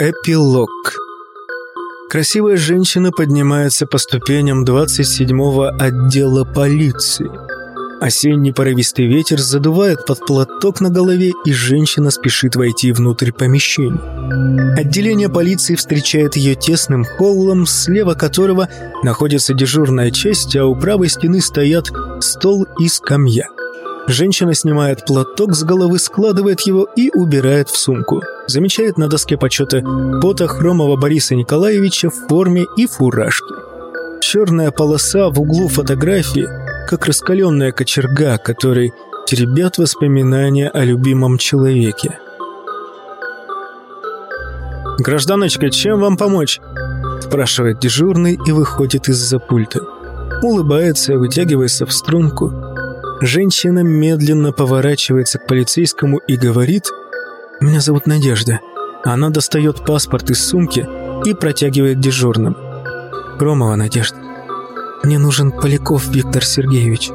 Эпилог Красивая женщина поднимается по ступеням 27-го отдела полиции. Осенний порывистый ветер задувает под платок на голове, и женщина спешит войти внутрь помещения. Отделение полиции встречает ее тесным холлом, слева которого находится дежурная часть, а у правой стены стоят стол и скамья. Женщина снимает платок с головы, складывает его и убирает в сумку. Замечает на доске почета фото хромого Бориса Николаевича в форме и фуражке. Черная полоса в углу фотографии, как раскаленная кочерга, которой теребят воспоминания о любимом человеке. «Гражданочка, чем вам помочь?» спрашивает дежурный и выходит из-за пульта. Улыбается, вытягивается в струнку. Женщина медленно поворачивается к полицейскому и говорит «Меня зовут Надежда». Она достает паспорт из сумки и протягивает дежурным. «Громова Надежда. Мне нужен Поляков Виктор Сергеевич».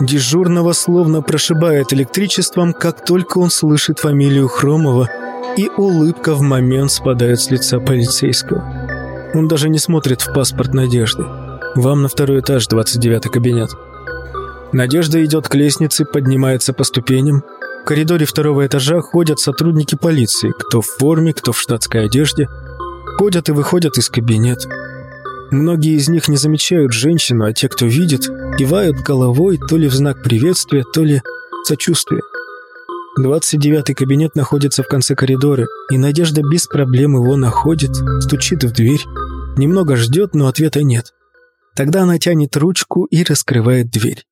Дежурного словно прошибает электричеством, как только он слышит фамилию Хромова, и улыбка в момент спадает с лица полицейского. Он даже не смотрит в паспорт Надежды. «Вам на второй этаж, 29 кабинет». Надежда идет к лестнице, поднимается по ступеням. Коридоре второго этажа ходят сотрудники полиции, кто в форме, кто в штатской одежде. Ходят и выходят из кабинета. Многие из них не замечают женщину, а те, кто видит, кивают головой то ли в знак приветствия, то ли сочувствия. 29-й кабинет находится в конце коридора, и Надежда без проблем его находит, стучит в дверь. Немного ждет, но ответа нет. Тогда она тянет ручку и раскрывает дверь.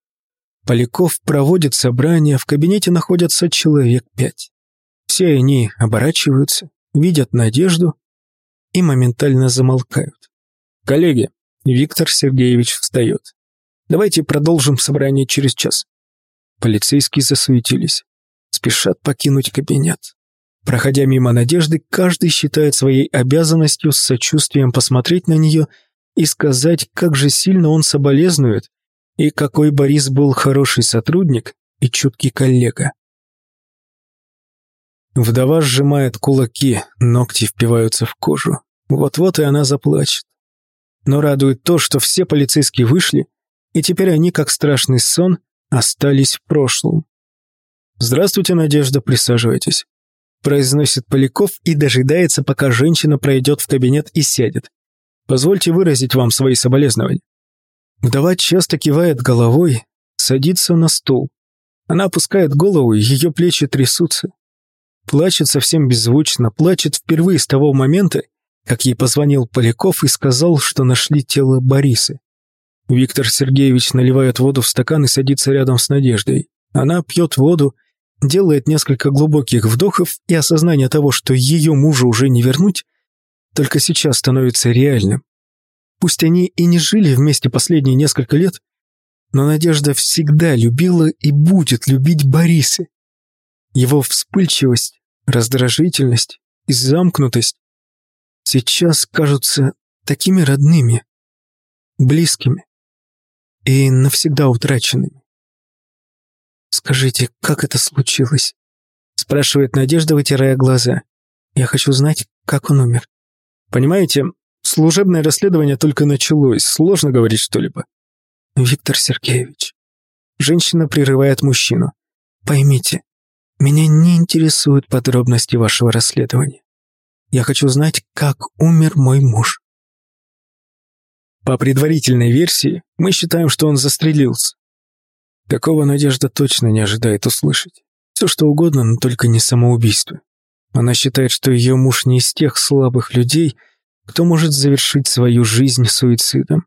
Поляков проводит собрание, в кабинете находятся человек пять. Все они оборачиваются, видят надежду и моментально замолкают. «Коллеги», Виктор Сергеевич встает. «Давайте продолжим собрание через час». Полицейские засуетились. Спешат покинуть кабинет. Проходя мимо Надежды, каждый считает своей обязанностью с сочувствием посмотреть на нее и сказать, как же сильно он соболезнует и какой Борис был хороший сотрудник и чуткий коллега. Вдова сжимает кулаки, ногти впиваются в кожу. Вот-вот и она заплачет. Но радует то, что все полицейские вышли, и теперь они, как страшный сон, остались в прошлом. «Здравствуйте, Надежда, присаживайтесь», – произносит Поляков и дожидается, пока женщина пройдет в кабинет и сядет. «Позвольте выразить вам свои соболезнования». Вдова часто кивает головой, садится на стул. Она опускает голову, ее плечи трясутся. Плачет совсем беззвучно, плачет впервые с того момента, как ей позвонил Поляков и сказал, что нашли тело Борисы. Виктор Сергеевич наливает воду в стакан и садится рядом с Надеждой. Она пьет воду, делает несколько глубоких вдохов, и осознание того, что ее мужа уже не вернуть, только сейчас становится реальным. Пусть они и не жили вместе последние несколько лет, но Надежда всегда любила и будет любить Бориса. Его вспыльчивость, раздражительность и замкнутость сейчас кажутся такими родными, близкими и навсегда утраченными. «Скажите, как это случилось?» спрашивает Надежда, вытирая глаза. «Я хочу знать, как он умер». «Понимаете, Служебное расследование только началось, сложно говорить что-либо. Виктор Сергеевич. Женщина прерывает мужчину. Поймите, меня не интересуют подробности вашего расследования. Я хочу знать, как умер мой муж. По предварительной версии, мы считаем, что он застрелился. Такого Надежда точно не ожидает услышать. Все что угодно, но только не самоубийство. Она считает, что ее муж не из тех слабых людей, кто может завершить свою жизнь суицидом.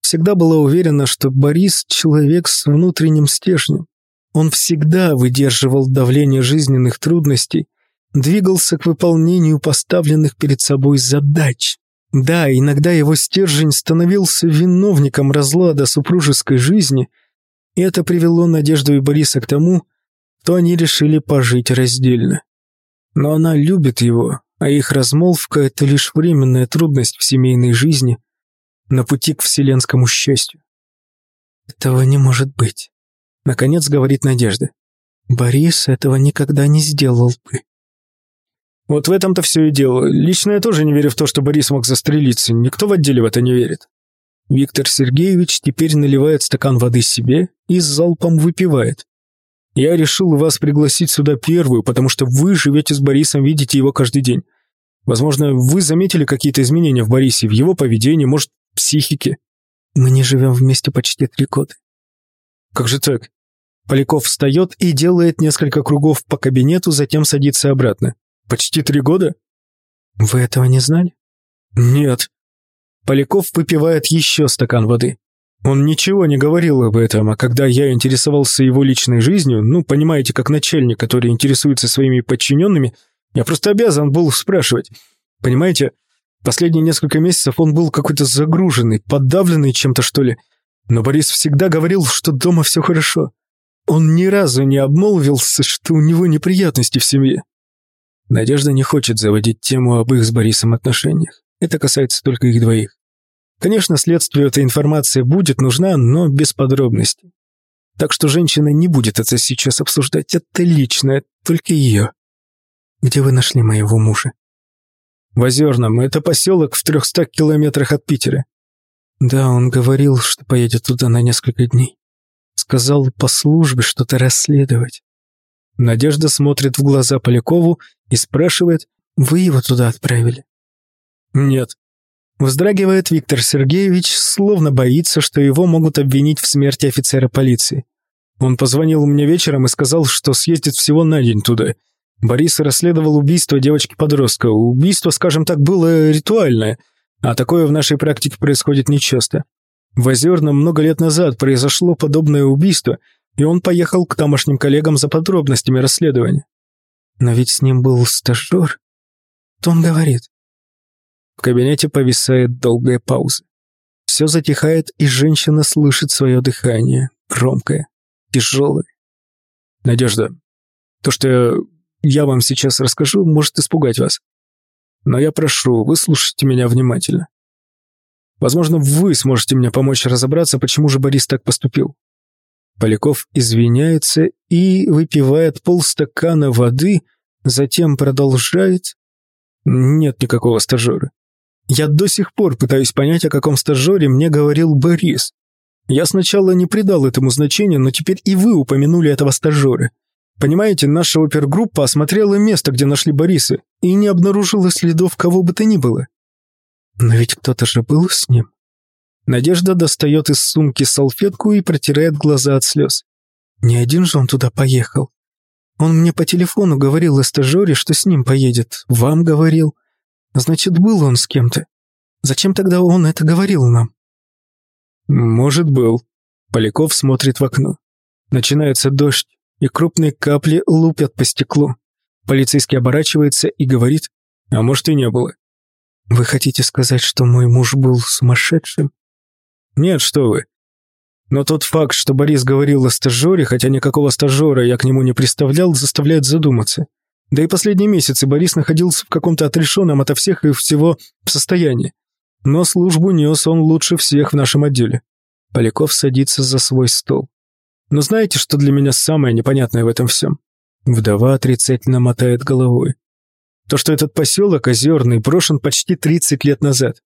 Всегда была уверена, что Борис – человек с внутренним стержнем. Он всегда выдерживал давление жизненных трудностей, двигался к выполнению поставленных перед собой задач. Да, иногда его стержень становился виновником разлада супружеской жизни, и это привело Надежду и Бориса к тому, что они решили пожить раздельно. Но она любит его, а их размолвка – это лишь временная трудность в семейной жизни на пути к вселенскому счастью. «Этого не может быть», – наконец говорит Надежда. «Борис этого никогда не сделал бы». Вот в этом-то все и дело. Лично я тоже не верю в то, что Борис мог застрелиться. Никто в отделе в это не верит. Виктор Сергеевич теперь наливает стакан воды себе и с залпом выпивает. Я решил вас пригласить сюда первую, потому что вы живете с Борисом, видите его каждый день. Возможно, вы заметили какие-то изменения в Борисе, в его поведении, может, психике. Мы не живем вместе почти три года. Как же так? Поляков встает и делает несколько кругов по кабинету, затем садится обратно. Почти три года? Вы этого не знали? Нет. Поляков выпивает еще стакан воды. Он ничего не говорил об этом, а когда я интересовался его личной жизнью, ну, понимаете, как начальник, который интересуется своими подчиненными, я просто обязан был спрашивать. Понимаете, последние несколько месяцев он был какой-то загруженный, подавленный чем-то, что ли. Но Борис всегда говорил, что дома все хорошо. Он ни разу не обмолвился, что у него неприятности в семье. Надежда не хочет заводить тему об их с Борисом отношениях. Это касается только их двоих. Конечно, следствию эта информация будет нужна, но без подробностей. Так что женщина не будет это сейчас обсуждать. Это личное, только ее. Где вы нашли моего мужа? В Озерном. Это поселок в трехстах километрах от Питера. Да, он говорил, что поедет туда на несколько дней. Сказал по службе что-то расследовать. Надежда смотрит в глаза Полякову и спрашивает, «Вы его туда отправили?» «Нет». Вздрагивает Виктор Сергеевич, словно боится, что его могут обвинить в смерти офицера полиции. Он позвонил мне вечером и сказал, что съездит всего на день туда. Борис расследовал убийство девочки-подростка. Убийство, скажем так, было ритуальное, а такое в нашей практике происходит нечасто. В Озерном много лет назад произошло подобное убийство, и он поехал к тамошним коллегам за подробностями расследования. Но ведь с ним был стажер. То он говорит. В кабинете повисает долгая пауза. Все затихает, и женщина слышит свое дыхание, громкое, тяжелое. Надежда, то, что я вам сейчас расскажу, может испугать вас. Но я прошу, выслушайте меня внимательно. Возможно, вы сможете мне помочь разобраться, почему же Борис так поступил. Поляков извиняется и выпивает полстакана воды, затем продолжает. Нет никакого стажера. Я до сих пор пытаюсь понять, о каком стажере мне говорил Борис. Я сначала не придал этому значения, но теперь и вы упомянули этого стажера. Понимаете, наша опергруппа осмотрела место, где нашли Бориса, и не обнаружила следов кого бы то ни было. Но ведь кто-то же был с ним. Надежда достает из сумки салфетку и протирает глаза от слез. Не один же он туда поехал. Он мне по телефону говорил о стажере, что с ним поедет. Вам говорил. Значит, был он с кем-то. Зачем тогда он это говорил нам? Может, был. Поляков смотрит в окно. Начинается дождь, и крупные капли лупят по стеклу. Полицейский оборачивается и говорит, а может и не было. Вы хотите сказать, что мой муж был сумасшедшим? Нет, что вы. Но тот факт, что Борис говорил о стажере, хотя никакого стажера я к нему не представлял, заставляет задуматься. Да и последние месяцы Борис находился в каком-то отрешенном ото всех и всего состоянии. Но службу нес он лучше всех в нашем отделе. Поляков садится за свой стол. Но знаете, что для меня самое непонятное в этом всем? Вдова отрицательно мотает головой. То, что этот поселок Озерный брошен почти 30 лет назад.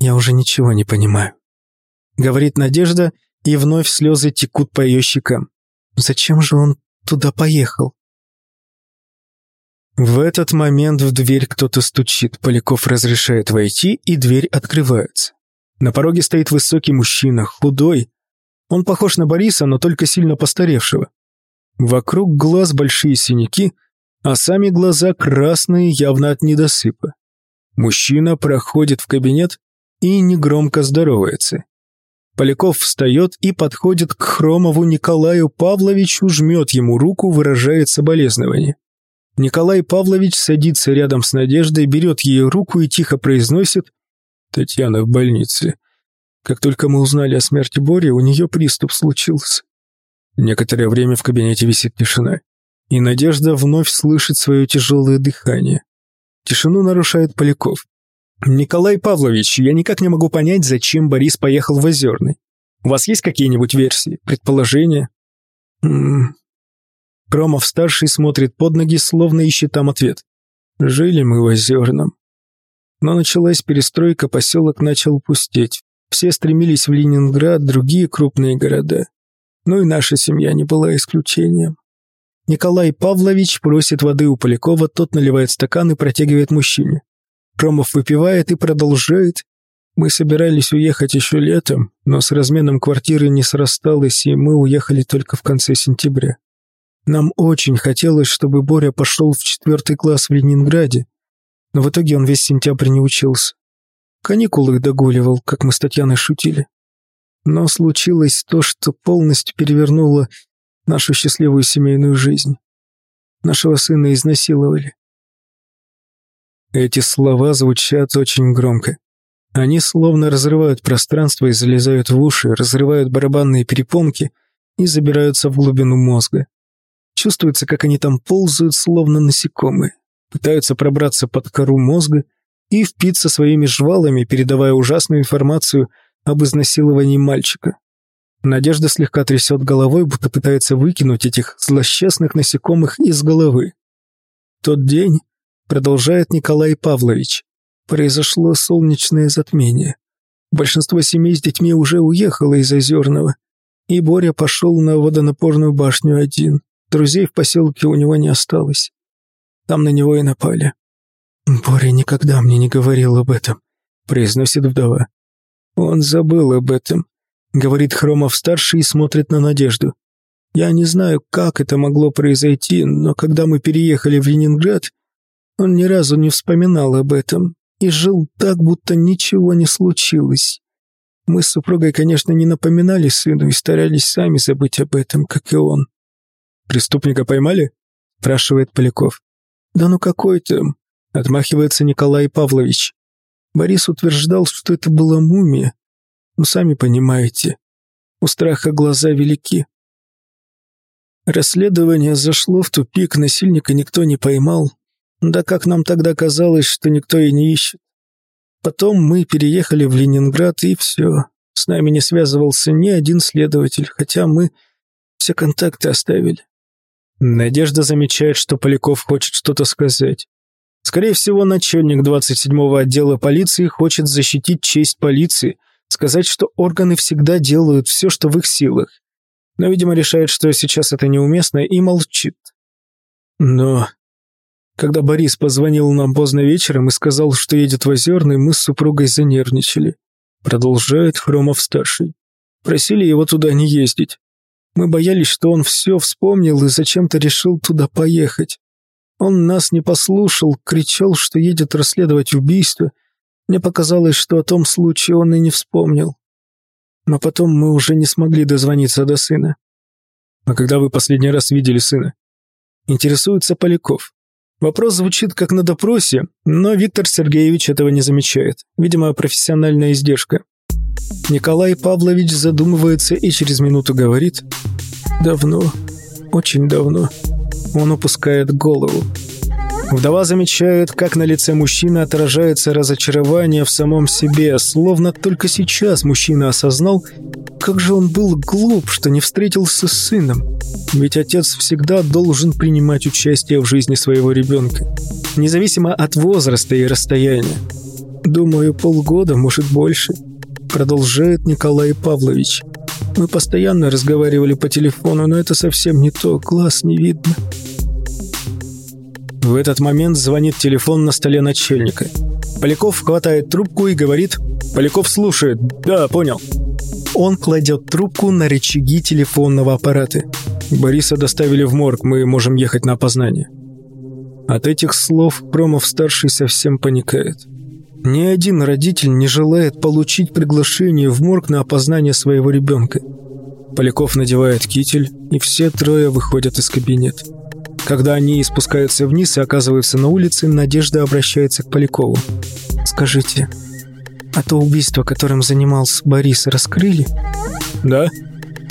«Я уже ничего не понимаю», — говорит Надежда, и вновь слезы текут по ее щекам. «Зачем же он туда поехал?» В этот момент в дверь кто-то стучит. Поляков разрешает войти, и дверь открывается. На пороге стоит высокий мужчина, худой. Он похож на Бориса, но только сильно постаревшего. Вокруг глаз большие синяки, а сами глаза красные явно от недосыпа. Мужчина проходит в кабинет и негромко здоровается. Поляков встает и подходит к Хромову Николаю Павловичу, жмет ему руку, выражает соболезнование. Николай Павлович садится рядом с Надеждой, берет ее руку и тихо произносит «Татьяна в больнице. Как только мы узнали о смерти Бори, у нее приступ случился». Некоторое время в кабинете висит тишина и Надежда вновь слышит свое тяжелое дыхание. Тишину нарушает Поляков. «Николай Павлович, я никак не могу понять, зачем Борис поехал в Озерный. У вас есть какие-нибудь версии, предположения?» Кромов-старший смотрит под ноги, словно ищет там ответ. Жили мы в Озерном. Но началась перестройка, поселок начал пустеть. Все стремились в Ленинград, другие крупные города. Ну и наша семья не была исключением. Николай Павлович просит воды у Полякова, тот наливает стакан и протягивает мужчине. Кромов выпивает и продолжает. Мы собирались уехать еще летом, но с разменом квартиры не срасталось, и мы уехали только в конце сентября. Нам очень хотелось, чтобы Боря пошел в четвертый класс в Ленинграде, но в итоге он весь сентябрь не учился. Каникулы догуливал, как мы с Татьяной шутили. Но случилось то, что полностью перевернуло нашу счастливую семейную жизнь. Нашего сына изнасиловали. Эти слова звучат очень громко. Они словно разрывают пространство и залезают в уши, разрывают барабанные перепонки и забираются в глубину мозга. Чувствуется, как они там ползают, словно насекомые, пытаются пробраться под кору мозга и впиться своими жвалами, передавая ужасную информацию об изнасиловании мальчика. Надежда слегка трясет головой, будто пытается выкинуть этих злосчастных насекомых из головы. Тот день, продолжает Николай Павлович, произошло солнечное затмение. Большинство семей с детьми уже уехало из Озерного, и Боря пошел на водонапорную башню один. Друзей в поселке у него не осталось. Там на него и напали. «Боря никогда мне не говорил об этом», — произносит вдова. «Он забыл об этом», — говорит Хромов-старший и смотрит на Надежду. «Я не знаю, как это могло произойти, но когда мы переехали в Ленинград, он ни разу не вспоминал об этом и жил так, будто ничего не случилось. Мы с супругой, конечно, не напоминали сыну и старались сами забыть об этом, как и он. «Преступника поймали?» – спрашивает Поляков. «Да ну какой там?» – отмахивается Николай Павлович. Борис утверждал, что это была мумия. Ну, сами понимаете, у страха глаза велики. Расследование зашло в тупик, насильника никто не поймал. Да как нам тогда казалось, что никто и не ищет. Потом мы переехали в Ленинград, и все. С нами не связывался ни один следователь, хотя мы все контакты оставили. Надежда замечает, что Поляков хочет что-то сказать. Скорее всего, начальник 27-го отдела полиции хочет защитить честь полиции, сказать, что органы всегда делают все, что в их силах. Но, видимо, решает, что сейчас это неуместно, и молчит. Но когда Борис позвонил нам поздно вечером и сказал, что едет в Озерный, мы с супругой занервничали. Продолжает Хромов-старший. Просили его туда не ездить. Мы боялись, что он все вспомнил и зачем-то решил туда поехать. Он нас не послушал, кричал, что едет расследовать убийство. Мне показалось, что о том случае он и не вспомнил. Но потом мы уже не смогли дозвониться до сына. А когда вы последний раз видели сына? Интересуется Поляков. Вопрос звучит как на допросе, но Виктор Сергеевич этого не замечает. Видимо, профессиональная издержка. Николай Павлович задумывается и через минуту говорит «Давно, очень давно». Он упускает голову. Вдова замечает, как на лице мужчины отражается разочарование в самом себе, словно только сейчас мужчина осознал, как же он был глуп, что не встретился с сыном. Ведь отец всегда должен принимать участие в жизни своего ребенка, независимо от возраста и расстояния. Думаю, полгода, может больше, продолжает Николай Павлович. Мы постоянно разговаривали по телефону, но это совсем не то, глаз не видно. В этот момент звонит телефон на столе начальника. Поляков хватает трубку и говорит «Поляков слушает. Да, понял». Он кладет трубку на рычаги телефонного аппарата. Бориса доставили в морг, мы можем ехать на опознание. От этих слов Промов-старший совсем паникает. Ни один родитель не желает получить приглашение в морг на опознание своего ребенка. Поляков надевает китель, и все трое выходят из кабинета. Когда они спускаются вниз и оказываются на улице, Надежда обращается к Полякову. «Скажите, а то убийство, которым занимался Борис, раскрыли?» «Да».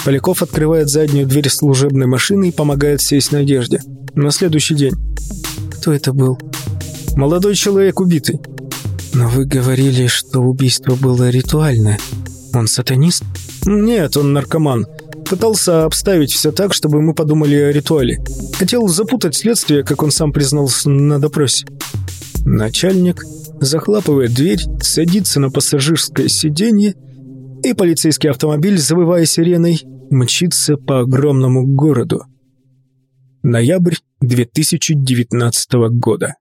Поляков открывает заднюю дверь служебной машины и помогает сесть Надежде. На следующий день. «Кто это был?» «Молодой человек убитый». «Но вы говорили, что убийство было ритуальное. Он сатанист?» «Нет, он наркоман. Пытался обставить все так, чтобы мы подумали о ритуале. Хотел запутать следствие, как он сам признался на допросе. Начальник захлапывает дверь, садится на пассажирское сиденье, и полицейский автомобиль, завывая сиреной, мчится по огромному городу. Ноябрь 2019 года.